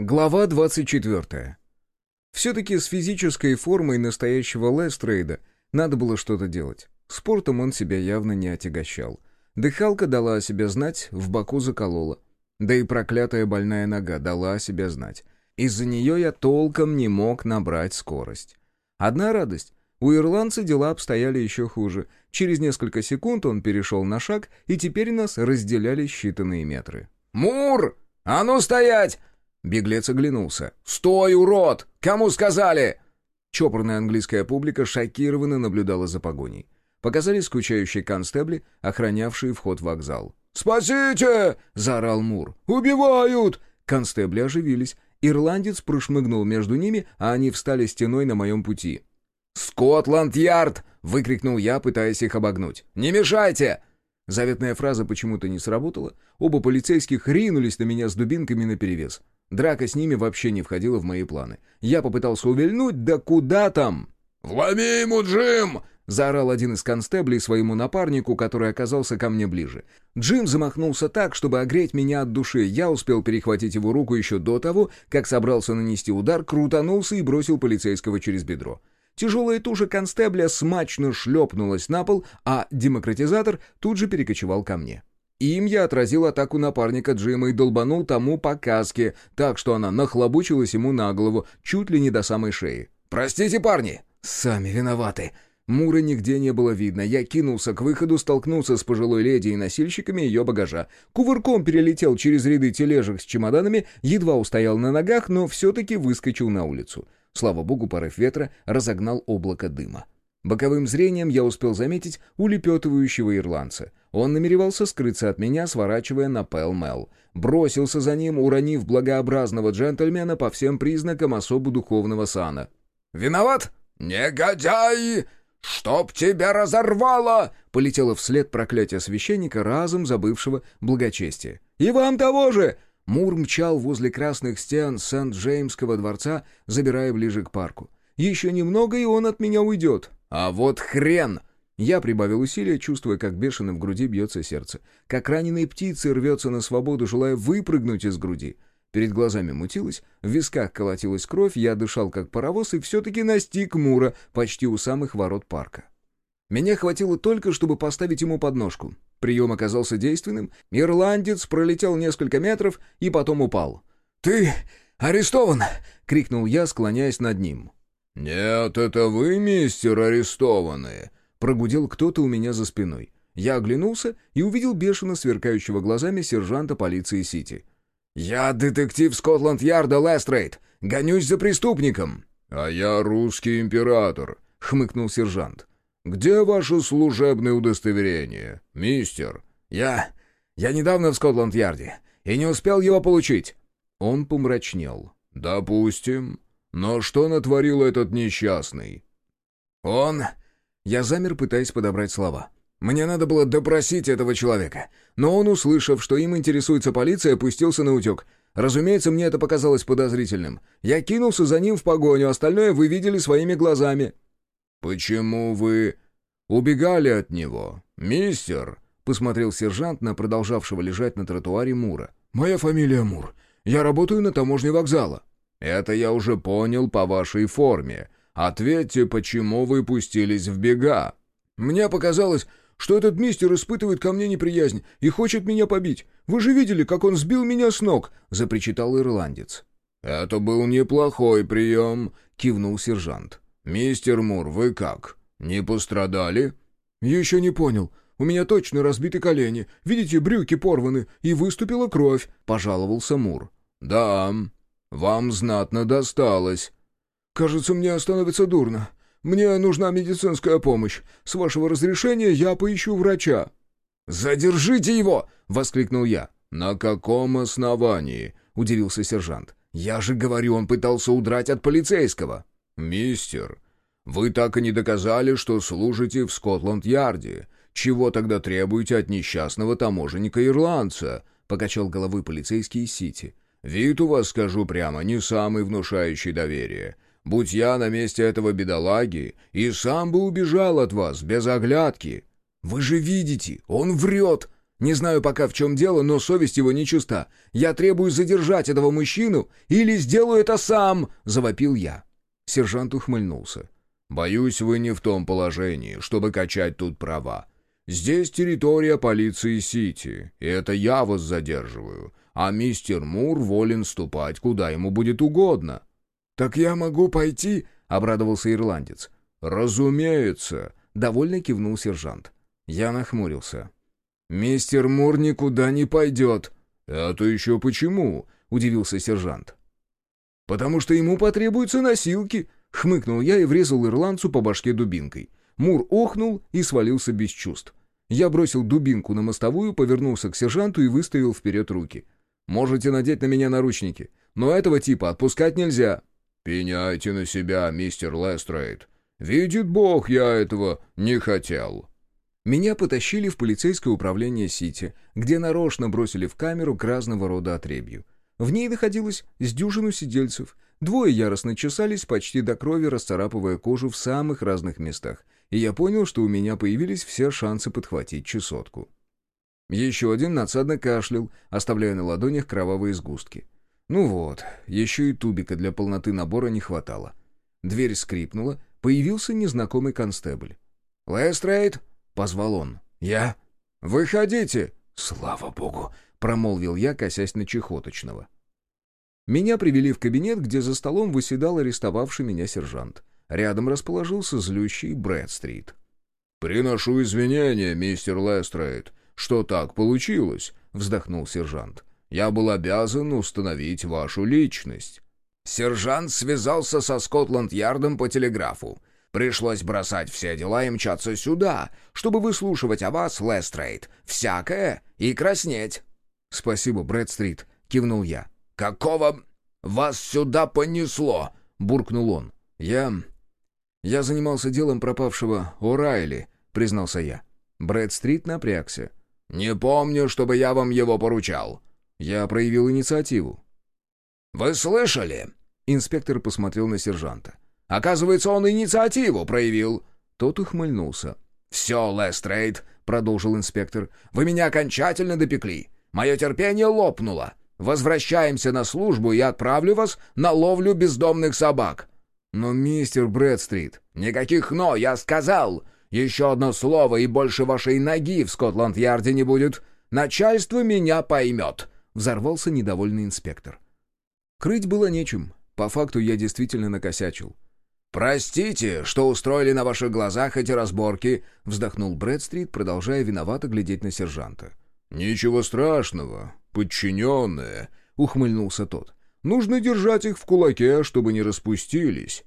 Глава 24. Все-таки с физической формой настоящего Лестрейда надо было что-то делать. Спортом он себя явно не отягощал. Дыхалка дала о себе знать, в боку заколола. Да и проклятая больная нога дала о себе знать. Из-за нее я толком не мог набрать скорость. Одна радость. У ирландца дела обстояли еще хуже. Через несколько секунд он перешел на шаг, и теперь нас разделяли считанные метры. «Мур! А ну стоять!» Беглец оглянулся. «Стой, урод! Кому сказали?» Чопорная английская публика шокированно наблюдала за погоней. Показались скучающие констебли, охранявшие вход в вокзал. «Спасите!» — заорал Мур. «Убивают!» Констебли оживились. Ирландец прошмыгнул между ними, а они встали стеной на моем пути. «Скотланд-Ярд!» — выкрикнул я, пытаясь их обогнуть. «Не мешайте!» Заветная фраза почему-то не сработала. Оба полицейских ринулись на меня с дубинками наперевес. Драка с ними вообще не входила в мои планы. Я попытался увильнуть, да куда там? «Вломи ему, Джим!» — заорал один из констеблей своему напарнику, который оказался ко мне ближе. Джим замахнулся так, чтобы огреть меня от души. Я успел перехватить его руку еще до того, как собрался нанести удар, крутанулся и бросил полицейского через бедро. Тяжелая туша констебля смачно шлепнулась на пол, а демократизатор тут же перекочевал ко мне. Им я отразил атаку напарника Джима и долбанул тому по каске, так что она нахлобучилась ему на голову, чуть ли не до самой шеи. «Простите, парни!» «Сами виноваты!» Мура нигде не было видно. Я кинулся к выходу, столкнулся с пожилой леди и носильщиками ее багажа. Кувырком перелетел через ряды тележек с чемоданами, едва устоял на ногах, но все-таки выскочил на улицу. Слава богу, порыв ветра разогнал облако дыма. Боковым зрением я успел заметить улепетывающего ирландца. Он намеревался скрыться от меня, сворачивая на Пэл-Мэл. Бросился за ним, уронив благообразного джентльмена по всем признакам особо духовного сана. «Виноват? Негодяй! Чтоб тебя разорвало!» Полетело вслед проклятие священника, разом забывшего благочестие. «И вам того же!» Мур мчал возле красных стен Сент-Джеймского дворца, забирая ближе к парку. «Еще немного, и он от меня уйдет. «А вот хрен!» Я прибавил усилия, чувствуя, как бешено в груди бьется сердце. Как раненой птицы рвется на свободу, желая выпрыгнуть из груди. Перед глазами мутилось, в висках колотилась кровь, я дышал как паровоз и все-таки настиг Мура почти у самых ворот парка. Меня хватило только, чтобы поставить ему подножку. Прием оказался действенным. Ирландец пролетел несколько метров и потом упал. «Ты арестован!» — крикнул я, склоняясь над ним. «Нет, это вы, мистер, арестованные!» Прогудел кто-то у меня за спиной. Я оглянулся и увидел бешено сверкающего глазами сержанта полиции Сити. «Я детектив Скотланд-Ярда Лестрейд! Гонюсь за преступником!» «А я русский император», — хмыкнул сержант. «Где ваше служебное удостоверение, мистер?» «Я... я недавно в Скотланд-Ярде и не успел его получить». Он помрачнел. «Допустим. Но что натворил этот несчастный? Он... Я замер, пытаясь подобрать слова. Мне надо было допросить этого человека. Но он, услышав, что им интересуется полиция, опустился на утек. Разумеется, мне это показалось подозрительным. Я кинулся за ним в погоню, остальное вы видели своими глазами. «Почему вы убегали от него, мистер?» — посмотрел сержант на продолжавшего лежать на тротуаре Мура. «Моя фамилия Мур. Я работаю на таможне вокзала». «Это я уже понял по вашей форме. Ответьте, почему вы пустились в бега?» «Мне показалось, что этот мистер испытывает ко мне неприязнь и хочет меня побить. Вы же видели, как он сбил меня с ног!» — запричитал ирландец. «Это был неплохой прием», — кивнул сержант. «Мистер Мур, вы как? Не пострадали?» «Еще не понял. У меня точно разбиты колени. Видите, брюки порваны, и выступила кровь», — пожаловался Мур. «Да, вам знатно досталось». «Кажется, мне становится дурно. Мне нужна медицинская помощь. С вашего разрешения я поищу врача». «Задержите его!» — воскликнул я. «На каком основании?» — удивился сержант. «Я же говорю, он пытался удрать от полицейского». «Мистер, вы так и не доказали, что служите в Скотланд-Ярде. Чего тогда требуете от несчастного таможенника-ирландца?» — покачал головой полицейский из Сити. Вид у вас, скажу прямо, не самый внушающий доверие. Будь я на месте этого бедолаги, и сам бы убежал от вас, без оглядки. Вы же видите, он врет. Не знаю пока в чем дело, но совесть его нечиста. Я требую задержать этого мужчину или сделаю это сам!» — завопил я. Сержант ухмыльнулся. «Боюсь, вы не в том положении, чтобы качать тут права. Здесь территория полиции Сити, и это я вас задерживаю, а мистер Мур волен ступать, куда ему будет угодно». «Так я могу пойти?» — обрадовался ирландец. «Разумеется», — довольно кивнул сержант. Я нахмурился. «Мистер Мур никуда не пойдет». «Это еще почему?» — удивился сержант. «Потому что ему потребуются носилки», — хмыкнул я и врезал ирландцу по башке дубинкой. Мур охнул и свалился без чувств. Я бросил дубинку на мостовую, повернулся к сержанту и выставил вперед руки. «Можете надеть на меня наручники, но этого типа отпускать нельзя». «Пеняйте на себя, мистер Лестрейд. Видит Бог, я этого не хотел». Меня потащили в полицейское управление Сити, где нарочно бросили в камеру к разного рода отребью. В ней находилось с дюжину сидельцев. Двое яростно чесались, почти до крови расцарапывая кожу в самых разных местах, и я понял, что у меня появились все шансы подхватить чесотку. Еще один надсадно кашлял, оставляя на ладонях кровавые сгустки. Ну вот, еще и тубика для полноты набора не хватало. Дверь скрипнула, появился незнакомый констебль. «Лестрейд!» — позвал он. «Я?» «Выходите!» «Слава богу!» — промолвил я, косясь на чехоточного. Меня привели в кабинет, где за столом выседал арестовавший меня сержант. Рядом расположился злющий Брэдстрит. «Приношу извинения, мистер Лестрейд, что так получилось», — вздохнул сержант. «Я был обязан установить вашу личность». Сержант связался со Скотланд-Ярдом по телеграфу. Пришлось бросать все дела и мчаться сюда, чтобы выслушивать о вас, Лестрейд, всякое и краснеть». «Спасибо, Брэдстрит», — кивнул я. «Какого вас сюда понесло?» — буркнул он. «Я... я занимался делом пропавшего О'Райли», — признался я. Брэдстрит напрягся. «Не помню, чтобы я вам его поручал». Я проявил инициативу. «Вы слышали?» Инспектор посмотрел на сержанта. Оказывается, он инициативу проявил». Тот ухмыльнулся. «Все, Лестрейд», — продолжил инспектор, — «вы меня окончательно допекли. Мое терпение лопнуло. Возвращаемся на службу, и отправлю вас на ловлю бездомных собак». «Но, мистер Брэдстрит...» «Никаких «но», я сказал. Еще одно слово, и больше вашей ноги в Скотланд-Ярде не будет. Начальство меня поймет», — взорвался недовольный инспектор. Крыть было нечем. По факту я действительно накосячил. «Простите, что устроили на ваших глазах эти разборки», — вздохнул Брэдстрит, продолжая виновато глядеть на сержанта. «Ничего страшного, подчиненные», — ухмыльнулся тот. «Нужно держать их в кулаке, чтобы не распустились».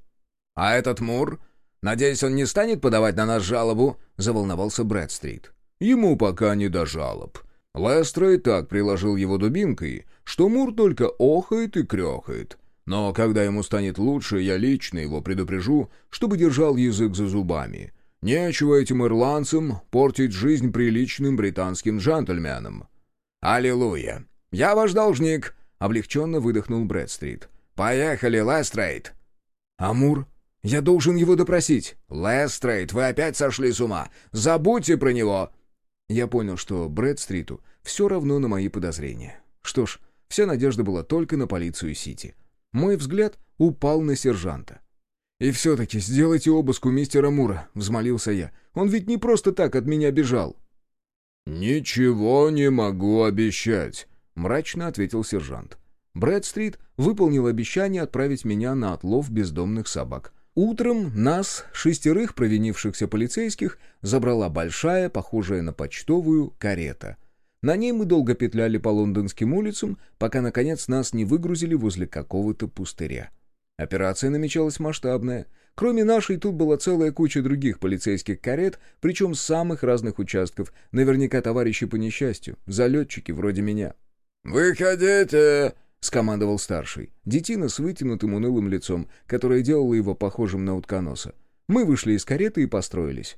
«А этот Мур? Надеюсь, он не станет подавать на нас жалобу?» — заволновался Брэдстрит. «Ему пока не до жалоб. Лестро так приложил его дубинкой, что Мур только охает и крехает». Но когда ему станет лучше, я лично его предупрежу, чтобы держал язык за зубами. Нечего этим ирландцам портить жизнь приличным британским джентльменам». «Аллилуйя! Я ваш должник!» — облегченно выдохнул Брэдстрит. «Поехали, Лестрейд!» «Амур, я должен его допросить!» «Лестрейд, вы опять сошли с ума! Забудьте про него!» Я понял, что Брэдстриту все равно на мои подозрения. Что ж, вся надежда была только на полицию Сити. Мой взгляд упал на сержанта. «И все-таки сделайте обыск у мистера Мура», — взмолился я. «Он ведь не просто так от меня бежал». «Ничего не могу обещать», — мрачно ответил сержант. Брэдстрит выполнил обещание отправить меня на отлов бездомных собак. Утром нас, шестерых провинившихся полицейских, забрала большая, похожая на почтовую, карета — на ней мы долго петляли по лондонским улицам, пока, наконец, нас не выгрузили возле какого-то пустыря. Операция намечалась масштабная. Кроме нашей, тут была целая куча других полицейских карет, причем с самых разных участков, наверняка товарищи по несчастью, залетчики вроде меня. «Выходите!» — скомандовал старший. Детина с вытянутым унылым лицом, которое делало его похожим на утконоса. Мы вышли из кареты и построились.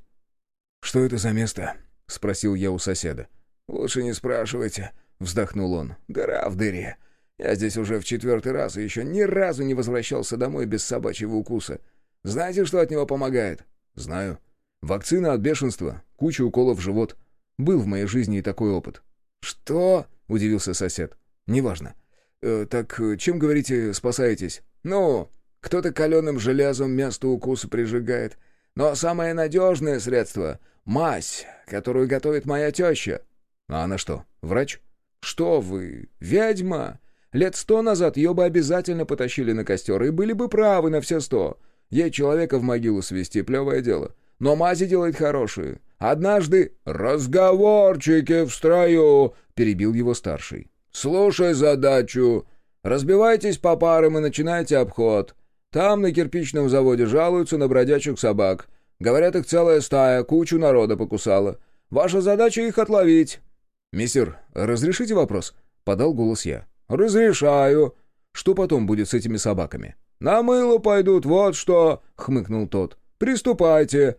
«Что это за место?» — спросил я у соседа. «Лучше не спрашивайте», — вздохнул он. «Дыра в дыре. Я здесь уже в четвертый раз и еще ни разу не возвращался домой без собачьего укуса. Знаете, что от него помогает?» «Знаю. Вакцина от бешенства, куча уколов в живот. Был в моей жизни и такой опыт. «Что?» — удивился сосед. «Неважно. Э, так чем, говорите, спасаетесь?» «Ну, кто-то каленым железом место укуса прижигает. Но самое надежное средство — мазь, которую готовит моя теща». «А она что, врач?» «Что вы, ведьма! Лет сто назад ее бы обязательно потащили на костер, и были бы правы на все сто. Ей человека в могилу свести — плевое дело. Но мази делает хорошие. Однажды «Разговорчики в строю!» — перебил его старший. «Слушай задачу. Разбивайтесь по парам и начинайте обход. Там на кирпичном заводе жалуются на бродячих собак. Говорят, их целая стая, кучу народа покусала. Ваша задача их отловить». «Мистер, разрешите вопрос?» — подал голос я. «Разрешаю». «Что потом будет с этими собаками?» «На мыло пойдут, вот что!» — хмыкнул тот. «Приступайте!»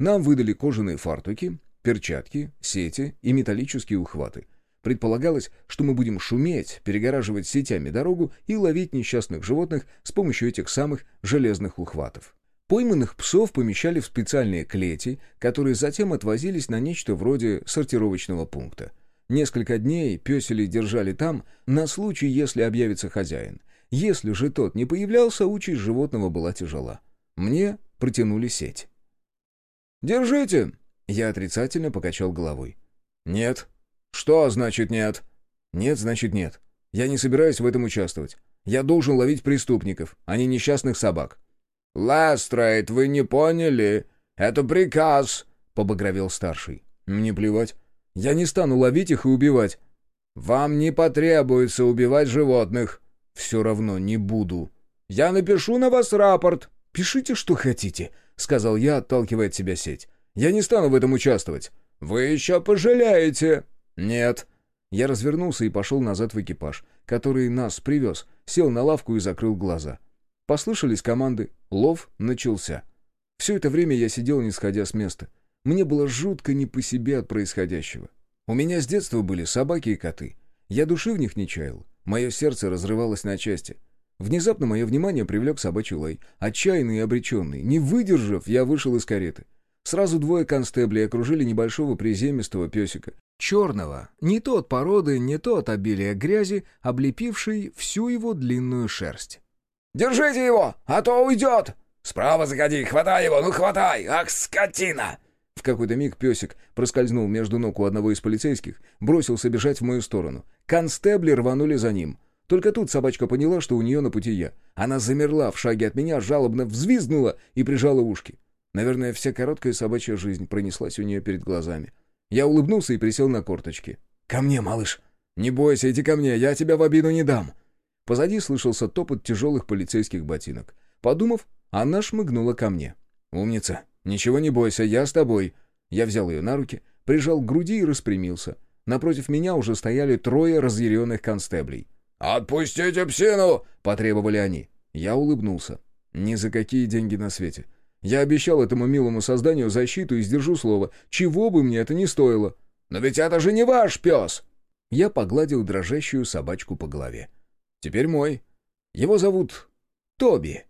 Нам выдали кожаные фартуки, перчатки, сети и металлические ухваты. Предполагалось, что мы будем шуметь, перегораживать сетями дорогу и ловить несчастных животных с помощью этих самых железных ухватов. Пойманных псов помещали в специальные клети, которые затем отвозились на нечто вроде сортировочного пункта. Несколько дней песели держали там на случай, если объявится хозяин. Если же тот не появлялся, участь животного была тяжела. Мне протянули сеть. «Держите!» Я отрицательно покачал головой. «Нет». «Что значит нет?» «Нет, значит нет. Я не собираюсь в этом участвовать. Я должен ловить преступников, а не несчастных собак». «Лестрейд, вы не поняли? Это приказ!» — побагровел старший. «Мне плевать. Я не стану ловить их и убивать». «Вам не потребуется убивать животных». «Все равно не буду». «Я напишу на вас рапорт». «Пишите, что хотите», — сказал я, отталкивая от себя сеть. «Я не стану в этом участвовать». «Вы еще пожалеете». «Нет». Я развернулся и пошел назад в экипаж, который нас привез, сел на лавку и закрыл глаза. Послышались команды, лов начался. Все это время я сидел, не сходя с места. Мне было жутко не по себе от происходящего. У меня с детства были собаки и коты. Я души в них не чаял. Мое сердце разрывалось на части. Внезапно мое внимание привлек собачий лай. Отчаянный и обреченный. Не выдержав, я вышел из кареты. Сразу двое констеблей окружили небольшого приземистого песика. Черного. Не то от породы, не то от обилия грязи, облепивший всю его длинную шерсть. «Держите его, а то уйдет!» «Справа заходи, хватай его, ну хватай! Ах, скотина!» В какой-то миг песик проскользнул между ног у одного из полицейских, бросился бежать в мою сторону. Констебли рванули за ним. Только тут собачка поняла, что у нее на пути я. Она замерла в шаге от меня, жалобно взвизгнула и прижала ушки. Наверное, вся короткая собачья жизнь пронеслась у нее перед глазами. Я улыбнулся и присел на корточки. «Ко мне, малыш!» «Не бойся, иди ко мне, я тебя в обиду не дам!» Позади слышался топот тяжелых полицейских ботинок. Подумав, она шмыгнула ко мне. «Умница! Ничего не бойся, я с тобой!» Я взял ее на руки, прижал к груди и распрямился. Напротив меня уже стояли трое разъяренных констеблей. «Отпустите псину!» — потребовали они. Я улыбнулся. Ни за какие деньги на свете. Я обещал этому милому созданию защиту и сдержу слово, чего бы мне это ни стоило. «Но ведь это же не ваш пес!» Я погладил дрожащую собачку по голове. «Теперь мой. Его зовут Тоби».